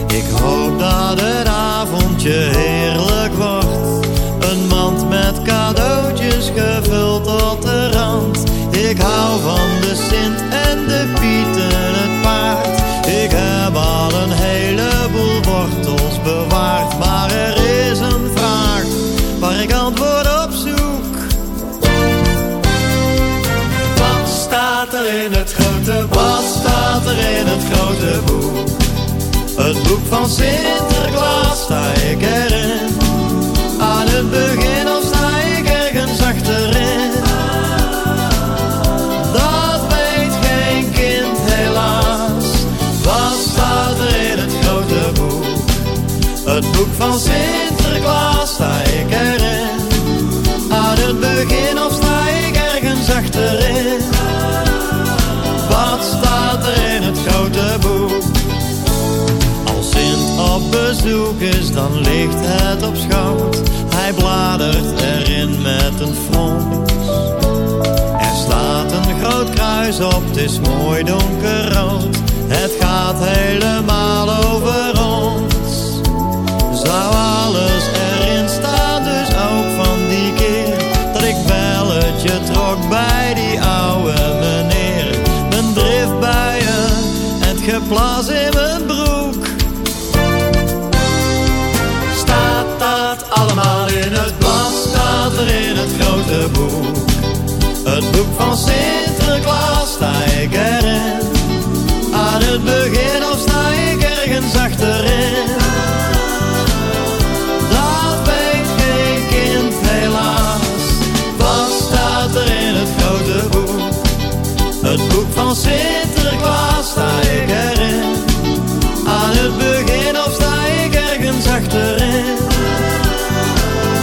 Ik hoop dat het avondje heerlijk wordt. Een mand met cadeautjes gevuld tot de rand. Ik hou van de Sint en de Pieten het paard. Ik heb al een heleboel Wat staat er in het grote boek? Het boek van Sinterklaas sta ik erin. Aan het begin of sta ik ergens achterin? Dat weet geen kind helaas. Wat staat er in het grote boek? Het boek van Sinterklaas Bezoek is, dan ligt het op schoot. Hij bladert erin met een frons. Er staat een groot kruis op, het is mooi donkerrood. Het gaat helemaal over ons. Zou alles erin staan, dus ook van die keer dat ik belletje trok bij die oude meneer. Mijn driftbuien en het geblaas in mijn Het boek van Sinterklaas sta ik erin. Aan het begin of sta ik ergens achterin. Dat ik geen kind helaas. Wat staat er in het grote boek? Het boek van Sinterklaas sta ik erin. Aan het begin of sta ik ergens achterin.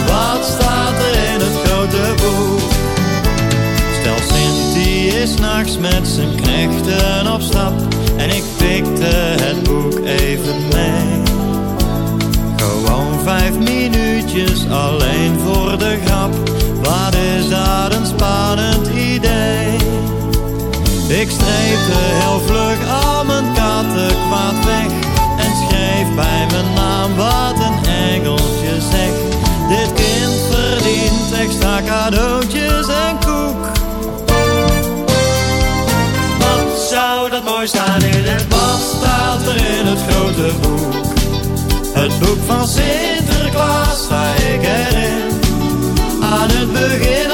Wat staat er in het grote boek? S'nachts met zijn knechten op stap en ik pikte het boek even mee. Gewoon vijf minuutjes alleen voor de grap, wat is dat een spannend idee. Ik streepte heel vlug al mijn katten kwaad weg en schreef bij mijn naam wat een engeltje zegt. Dit kind verdient extra cadeautjes en staan in het Wat staat er in het grote boek? Het boek van Sinterklaas sta ik erin. Aan het begin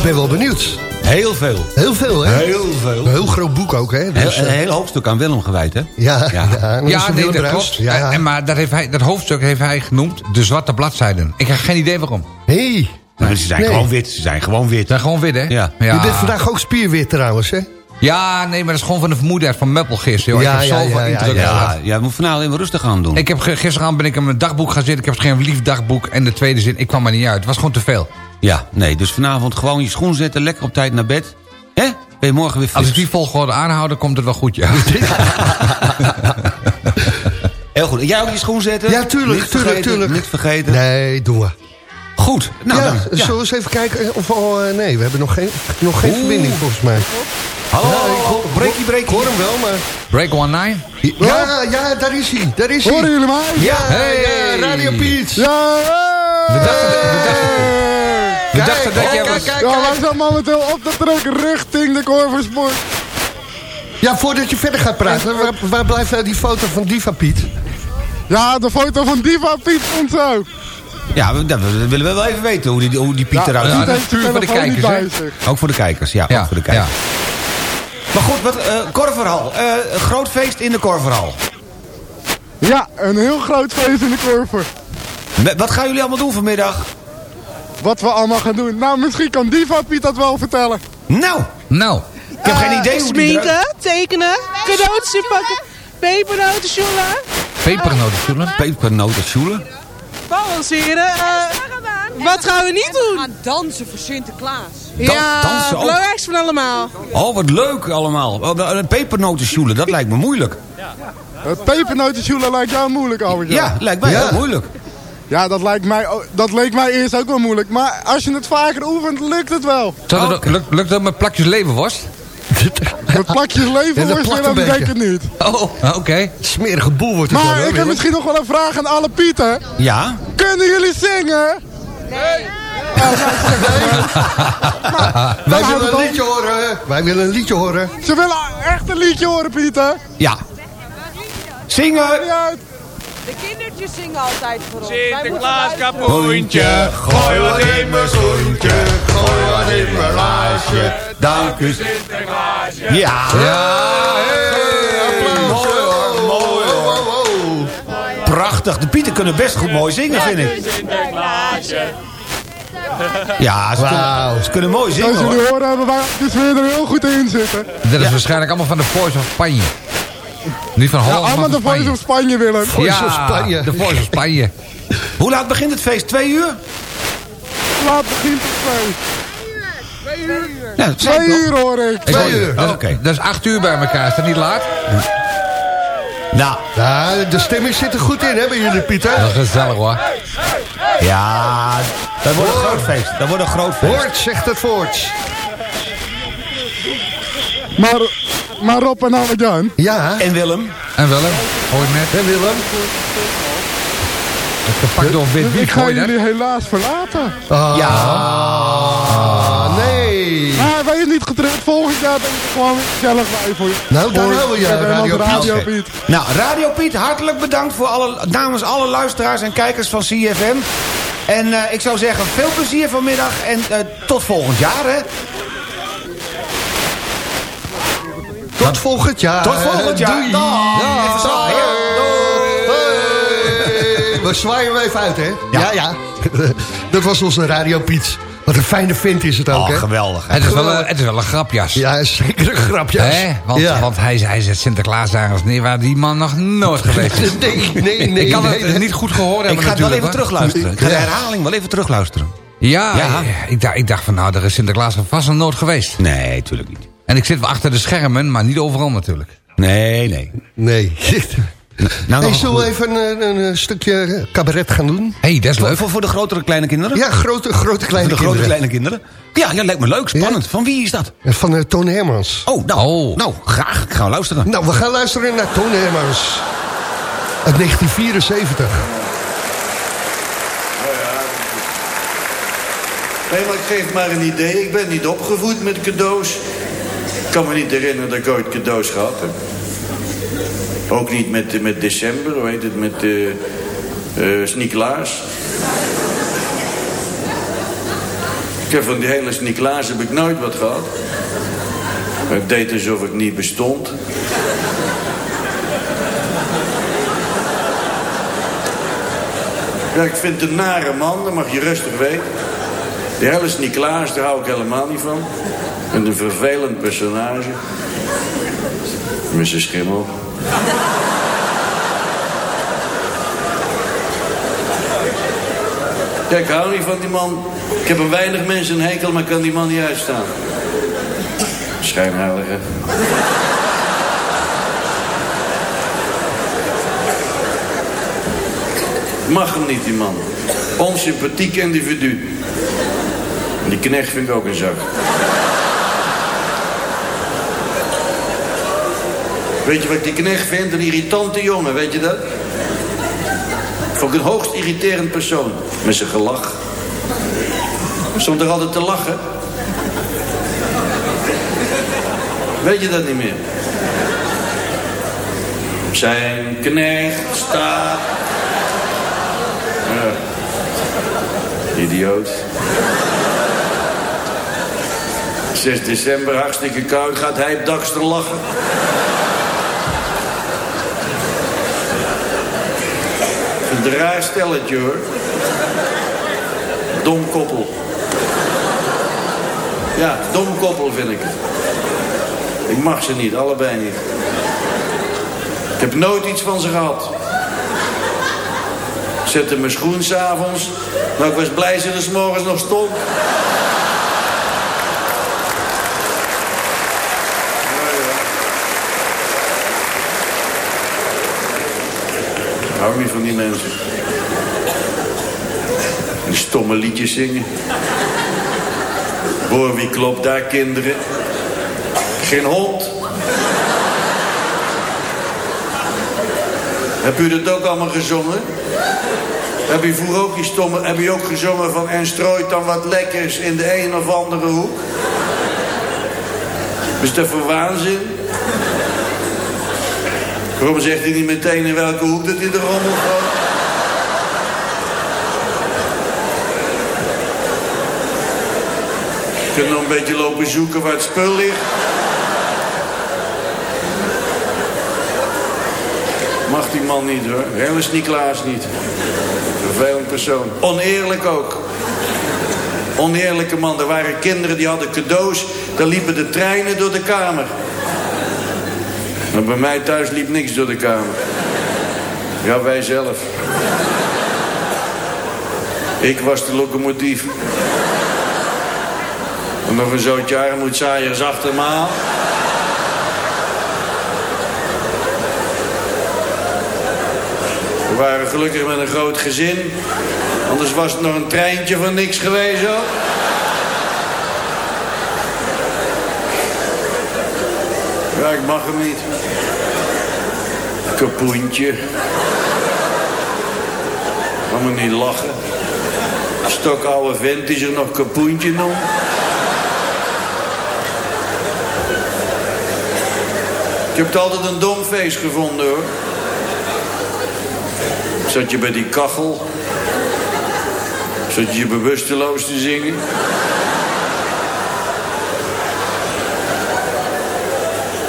Ik ben wel benieuwd. Heel veel. Heel veel, hè? Heel veel. Een heel groot boek ook, hè? Dus, Heel- een eh, heel hoofdstuk aan Willem gewijd, hè? Ja, ja. Ja, het nee, Willem dat klopt. Ja. En, maar dat, heeft hij, dat hoofdstuk heeft hij genoemd de zwarte bladzijden. Ik heb geen idee waarom. Hey. Maar ze zijn Nee. gewoon wit. Ze zijn gewoon wit. Ze zijn gewoon wit, hè? Ja. Ja. Je bent vandaag ook spierwit trouwens, hè? Ja, nee, maar dat is gewoon van de vermoeidheid van Meppel gisteren. joh. Ja, ik heb ja, zoveel ja, ja, indruk ja. gehad. Ja, jij moet vanavond even rustig gaan doen. Ik heb ge- gisteravond ben ik in mijn dagboek gaan zitten. Ik heb geen lief dagboek. En de tweede zin, ik kwam er niet uit. Het was gewoon te veel. Ja, nee, dus vanavond gewoon je schoen zetten, lekker op tijd naar bed. Hè? Ben je morgen weer Als ik die volgorde aanhoud, dan komt het wel goed, ja. (laughs) Heel goed. En jij ook je schoen zetten? Ja, tuurlijk, Niet tuurlijk, vergeten, tuurlijk. Niet vergeten. Nee, doen we. Goed. Nou, ja, dan, ja. zullen we eens even kijken of we al... eh, nee, we hebben nog geen, nog geen Oeh. verbinding volgens mij. Hallo, ik hallo. hoor- hem wel, maar... Break one nine. Ja, ja, daar is hij. Daar is hij. Horen jullie mij? Ja, Hey. ja, Radio Piet. Ja, We dachten, we dachten, we dachten dat jij kijk, was... kijk, ja, wij zijn momenteel op de trek richting de Corversport. Ja, voordat je verder gaat praten, waar, waar blijft nou die foto van Diva Piet? Ja, de foto van Diva Piet komt zo. Ja, we- dat willen we wel even weten hoe die, hoe die Piet eruit ja, ziet. Piet dat is puur voor de telefoon niet kijkers, hè? Ook voor de kijkers, ja. Ja, ook voor de ja. kijkers. Maar goed, wat, eh Korverhal. Eh, een groot feest in de Korverhal. Ja, een heel groot feest in de Corver. Met- Wat gaan jullie allemaal doen vanmiddag? Wat we allemaal gaan doen. Nou, misschien kan Diva Piet dat wel vertellen. Nou, Nou, ik heb geen idee hoe die tekenen, cadeautjes pakken, pepernoten, choela, pepernoten Pepernoten sjoelen. balanceren. eh, wat gaan we niet doen? gaan dansen voor Sinterklaas. ja, dansen belangrijkste van allemaal. Oh, wat leuk allemaal. Oh, pepernoten sjoelen, dat lijkt me moeilijk. Pepernotensjoelen lijkt jou moeilijk, Albert. Ja, lijkt mij Ja. heel moeilijk. Ja, dat, lijkt mij, dat leek mij eerst ook wel moeilijk. Maar als je het vaker oefent, lukt het wel. zou dat, lukt, lukt dat met plakjes levenworst? (laughs) Met plakjes En leven dat het niet. Oh, oké. Smerige boel wordt het dan, Maar ik heb misschien nog wel een vraag aan alle Pieten. Ja? Kunnen jullie zingen? (laughs) Wij houdt willen het een liedje horen. Wij willen een liedje horen. Ze willen echt een liedje horen, Pieter. Ja. Zingen! De kindertjes zingen altijd voor ons. Sinterklaas Kapoentje, gooi wat in mijn schoentje, gooi wat in mijn laasje. Dank u. Ja. applaus. Mooi hoor, mooi hoor. Prachtig. De Pieten kunnen best goed mooi zingen, vind ik. Ja, ze kunnen, ze kunnen mooi zingen hoor. jullie horen hebben wij de sfeer er heel goed in zitten. Dat is waarschijnlijk allemaal van de Voice of Spanje. Niet van Ja, Holland, allemaal maar de van Voice Spanje. of Spanje, Willem. Voice of ja, Spanje. de Voice of Spanje. (laughs) Hoe laat begint het feest? Twee uur? Laat begint het feest. Ja, dat zei Twee uur hoor ik. Hoor- uur. Dat, is- Oké. dat is acht uur bij elkaar. Is dat niet laat? Nou, Ja, de stemming zit er goed in, hè, bij jullie, Pieter? Dat is gezellig hoor. ja, dat wordt een groot feest. Dat wordt een groot feest. Hoort, zegt het voort. Maar, maar Rob en Albert-Jan. Ja. En Willem? En Willem? Je net? En Willem? Gepakt door wit Ik ga net? jullie helaas verlaten. Ja. Ah, nee. Maar wij zijn niet getreurd. Volgend jaar denk ik gewoon gezellig bij voor je. Nou, daar Voor- houden we met Radio Radio Piet. Piet. Nou, Radio Piet, hartelijk bedankt voor alle, namens alle luisteraars en kijkers van CFM. En eh, ik zou zeggen, veel plezier vanmiddag en eh, tot volgend jaar, hè? Tot volgend jaar. Tot volgend jaar. Doei. Dag. We zwaaien hem even uit, hè? Ja, ja. (laughs) Dat was onze Radio Piet. Wat een fijne vent is het ook, Oh, hè? geweldig. Het is, wel, een- het is wel een grapjas. Ja, zeker een grapjas. Hè? Want, Ja. want hij, hij zet Sinterklaas ergens neer waar die man nog nooit (laughs) geweest is. Nee, nee, nee. Ik kan het nee. niet goed gehoord hebben Ik ga het wel even terugluisteren. Ik ga de herhaling wel even terugluisteren. Ja, Ja. Ik, dacht, ik dacht van nou, er is Sinterklaas vast nog nooit geweest. Nee, tuurlijk niet. En ik zit wel achter de schermen, maar niet overal natuurlijk. Nee, nee. Nee. (laughs) Nou, Hey, zullen we even een, een, een stukje cabaret gaan doen? Hé, hey, dat is leuk. voor, voor de grotere kleine kinderen? Ja, grote, grote kleine voor de grote kinderen. kleine kinderen? Ja, ja, lijkt me leuk. Spannend. Van wie is dat? Van uh, Toon Hermans. Oh, nou, Oh. nou graag. Ik ga luisteren. Nou, we gaan luisteren naar Toon Hermans. Uit 1974. Nee, maar ik geef maar een idee. Ik ben niet opgevoed met cadeaus. Ik kan me niet herinneren dat ik ooit cadeaus gehad heb. Ook niet met, met december, hoe heet het, met eh Sint-Niklaas. Ik heb van die hele Sint-Niklaas heb ik nooit wat gehad. Ik deed alsof ik niet bestond. Ja, ik vind het een nare man, dat mag je rustig weten. Die hele Sint-Niklaas, daar hou ik helemaal niet van. En een vervelend personage. Zijn schimmel. Ja, ik hou niet van die man. Ik heb een weinig mensen een hekel, maar kan die man niet uitstaan. Schijnheilige. Mag hem niet, die man. Onsympathiek individu. Die knecht vind ik ook een zak. Weet je wat ik die knecht vind? Een irritante jongen, weet je dat? Vond ik een hoogst irriterend persoon. Met zijn gelach. Stond er altijd te lachen. Weet je dat niet meer? Zijn knecht staat... Ja. Idioot. 6 december, hartstikke koud, gaat hij op dakster lachen. Raar stelletje hoor. Dom koppel. Ja, dom koppel vind ik. Ik mag ze niet, allebei niet. Ik heb nooit iets van ze gehad. Ik zette mijn schoen s'avonds, maar ik was blij ze er 's morgens nog stond. Hou niet van die mensen. Stomme liedjes zingen. Hoor wie klopt daar, kinderen? Geen hond. Heb u dat ook allemaal gezongen? Heb u vroeger ook die stomme... Heb u ook gezongen van... En strooit dan wat lekkers in de een of andere hoek? Is dat voor waanzin? Waarom zegt hij niet meteen in welke hoek dat hij de rommel gooit? Kunt nog een beetje lopen zoeken waar het spul ligt. Mag die man niet hoor. Hele Niklaas niet. Vervelend persoon. Oneerlijk ook. Oneerlijke man. Er waren kinderen die hadden cadeaus. Daar liepen de treinen door de kamer. Maar bij mij thuis liep niks door de kamer. Ja, wij zelf. Ik was de locomotief. En nog een zootje armoedzaaiers achter me aan. We waren gelukkig met een groot gezin. Anders was het nog een treintje van niks geweest hoor. Ja, ik mag hem niet. Kapoentje. Ga me niet lachen. Stokoude vent die zich nog kapoentje noemt. Ik heb het altijd een dom feest gevonden hoor. Zat je bij die kachel. Zat je je bewusteloos te zingen.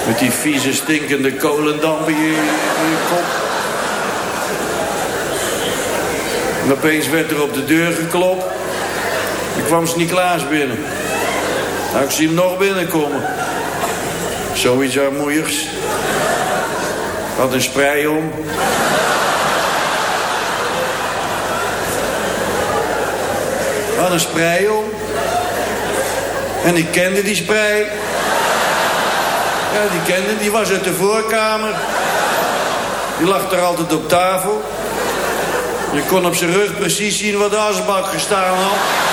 Met die vieze, stinkende kolendamp in je, je kop. En opeens werd er op de deur geklopt. Er kwam Sint-Niklaas binnen. Nou, ik zie hem nog binnenkomen. Zoiets armoeigs. Had een sprei om. Had een sprei om. En ik kende die sprei. Ja, die kende, die was uit de voorkamer. Die lag er altijd op tafel. Je kon op zijn rug precies zien wat de asbak gestaan had.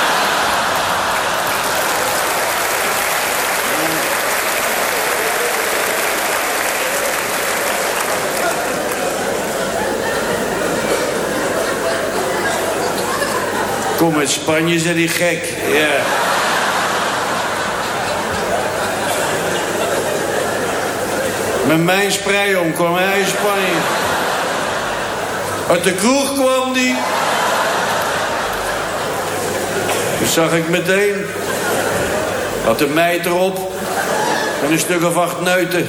Kom uit Spanje, zei die gek. Ja. Met mijn sprei om kwam hij uit Spanje. Uit de kroeg kwam die. Dat zag ik meteen. Had een meid erop. En een stuk of acht neuten.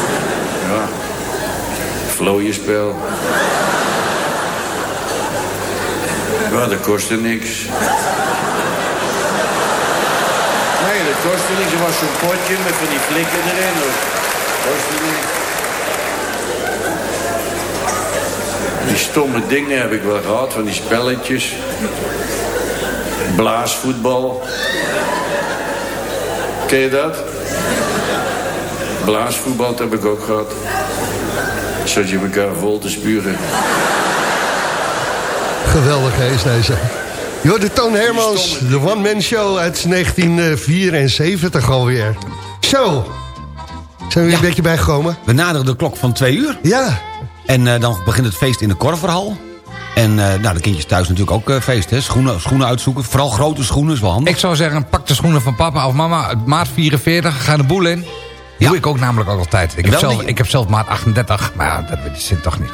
Ja, vlooienspel. Ja, dat kostte niks. Nee, dat kostte niks. Er was zo'n potje met van die flikken erin. hoor. Kostte niks. Die stomme dingen heb ik wel gehad, van die spelletjes. Blaasvoetbal. Ken je dat? Blaasvoetbal heb ik ook gehad. Zat je elkaar vol te spuren. Geweldig hè, is deze. Jo, de Toon Hermans, de One Man Show uit 1974 alweer. Zo, zijn we weer een beetje bijgekomen? We naderen de klok van twee uur. Ja. En eh, dan begint het feest in de Korverhal. En eh, nou, de kindjes thuis natuurlijk ook eh, feest, hè? Schoenen, schoenen uitzoeken. Vooral grote schoenen is wel handig. Ik zou zeggen, pak de schoenen van papa of mama. Maat 44, ga de boel in. Doe ik ook namelijk ook altijd. Ik heb, zelf, die- ik heb zelf maat 38, maar ja, dat zin toch niet.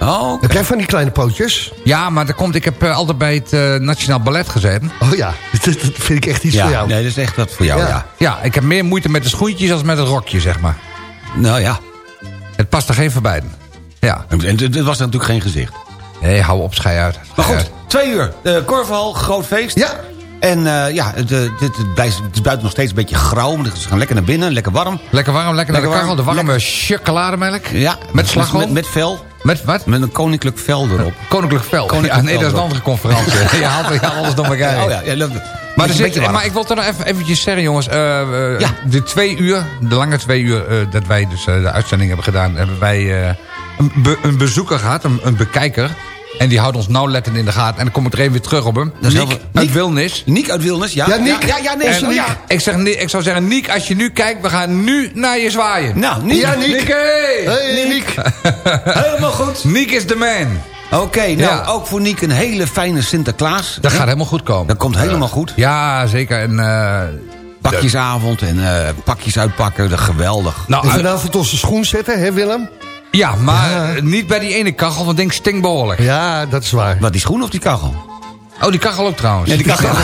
Oh, Heb jij van die kleine pootjes? Ja, maar dat komt, ik heb eh, altijd bij het eh, Nationaal Ballet gezeten. Oh ja, (laughs) dat, dat vind ik echt iets ja, voor jou. nee, dat is echt wat voor jou, ja. Ja. Ja, ik heb meer moeite met de schoentjes als met het rokje, zeg maar. Nou ja. Het past er geen van beiden. Ja. En het was natuurlijk geen gezicht. Nee, hou op, schei uit. Maar goed, twee uur. De Korverhal, groot feest. Ja. En eh, ja, het, eh, het, blijft, het is buiten nog steeds een beetje grauw. Maar ze gaan lekker naar binnen, lekker warm. Lekker warm, lekker, naar de Lekker. De warm, warme chocolademelk. Ja. Met slagroom. Met, met vel. Met wat? Met een koninklijk vel erop. Koninklijk vel. Koninklijk ja, nee, dat is een andere conferentie. (laughs) je haalt je haalt alles door elkaar. Oh ja, ja dat- Maar, er zit, maar ik wil toch nog even eventjes zeggen, jongens. Ja. De twee uur, de lange twee uur eh, dat wij dus de uitzending hebben gedaan... hebben wij een, be- een bezoeker gehad, een, een bekijker. En die houdt ons nauwlettend in de gaten. En dan kom ik er even weer terug op hem. Dat Niek uit? Wilnis. Niek uit Wilnis, ja. Ja, Niek. Ja, ja, nee, En, ja. ik, zeg, ik zou zeggen, Niek, als je nu kijkt, we gaan nu naar je zwaaien. Nou, Niek. Ja, Niek. Niek, hey! Hey, Niek. (laughs) Helemaal goed. Niek is de man. Oké, nou, Ja. ook voor Niek een hele fijne Sinterklaas. Dat gaat helemaal goed komen. Dat komt helemaal goed. Ja, zeker. En, eh, Pakjesavond en eh, pakjes uitpakken, dat geweldig. nou, En vanavond onze schoen zetten, hè Willem? Ja, maar eh, niet bij die ene kachel, want denk stinkt behoorlijk. Ja, dat is waar. Wat, die schoen of die kachel? Oh, die kachel ook trouwens. Ja, die kachel. (laughs)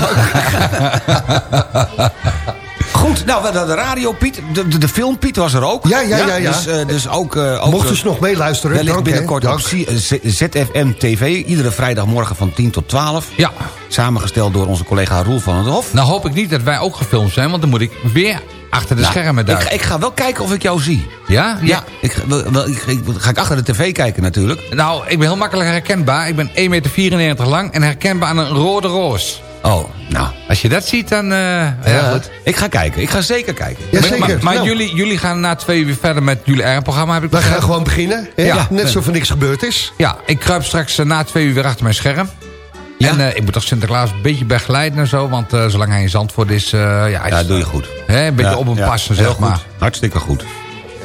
(laughs) Goed, nou, de, de radio Piet, de, de, de film Piet was er ook. Ja, ja, ja, ja. Dus, eh, dus ook... eh, ook Mochten ze nog meeluisteren, Wellicht dank, binnenkort op Dank. Eh, Z- ZFM TV. Iedere vrijdagmorgen van 10 tot 12. Ja. Samengesteld door onze collega Roel van het Hof. Nou hoop ik niet dat wij ook gefilmd zijn, want dan moet ik weer achter de Nou, schermen ik, duiken. ik ga wel kijken of ik jou zie. Ja? Ja, ik, ga- wel, wel, ik, ik- ga ik achter de tv kijken natuurlijk. Nou, ik ben heel makkelijk herkenbaar. Ik ben 1,94 meter lang en herkenbaar aan een rode roos. Oh, nou. Als je dat ziet, dan... eh, ja, goed. Ik ga kijken, ik ga zeker kijken. Ja, Maar- zeker. Maar, maar Nou. jullie, jullie gaan na twee uur verder met jullie eigen programma, heb ik Wij gaan gewoon beginnen. hè? Ja. Net alsof er niks gebeurd is. Ja, ik kruip straks eh, na twee uur weer achter mijn scherm. En eh, ik moet toch Sinterklaas een beetje begeleiden en zo. Want zolang hij in Zandvoort is... ja, hij Ja, is, doe je goed. Hè, een beetje op hem ja, passen, zeg maar. Hartstikke goed.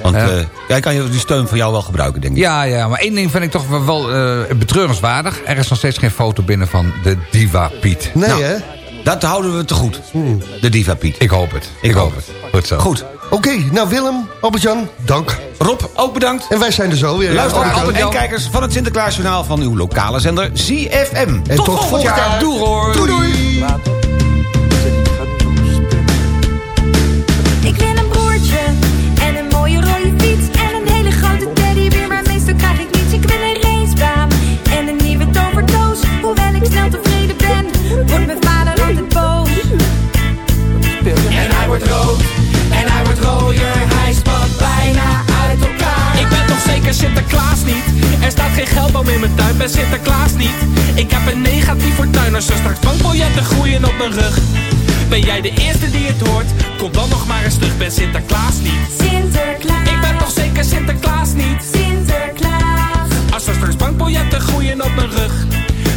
Want Ja. eh, kan je die steun van jou wel gebruiken, denk ik. Ja, ja, maar één ding vind ik toch wel, eh, betreurenswaardig. Er is nog steeds geen foto binnen van de diva Piet. Nee, Nou, hè? Dat houden we te goed. De diva Piet. Ik hoop het. Ik, hoop het. Goed zo. Goed. Oké, nou Willem, Albert-Jan, dank. Rob, ook bedankt. En wij zijn er zo weer. Luisteraars Albert-Jan. en kijkers van het Sinterklaasjournaal van uw lokale zender ZFM. En tot volgend jaar. Doei hoor. Doei, doei. Een negatief fortuin als er straks bankbiljetten groeien op mijn rug. Ben jij de eerste die het hoort? Kom dan nog maar eens terug, ben Sinterklaas niet. Sinterklaas, Ik ben toch zeker Sinterklaas niet? Sinterklaas. Als er straks bankbiljetten groeien op mijn rug.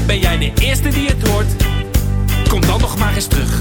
Ben jij de eerste die het hoort? Kom dan nog maar eens terug.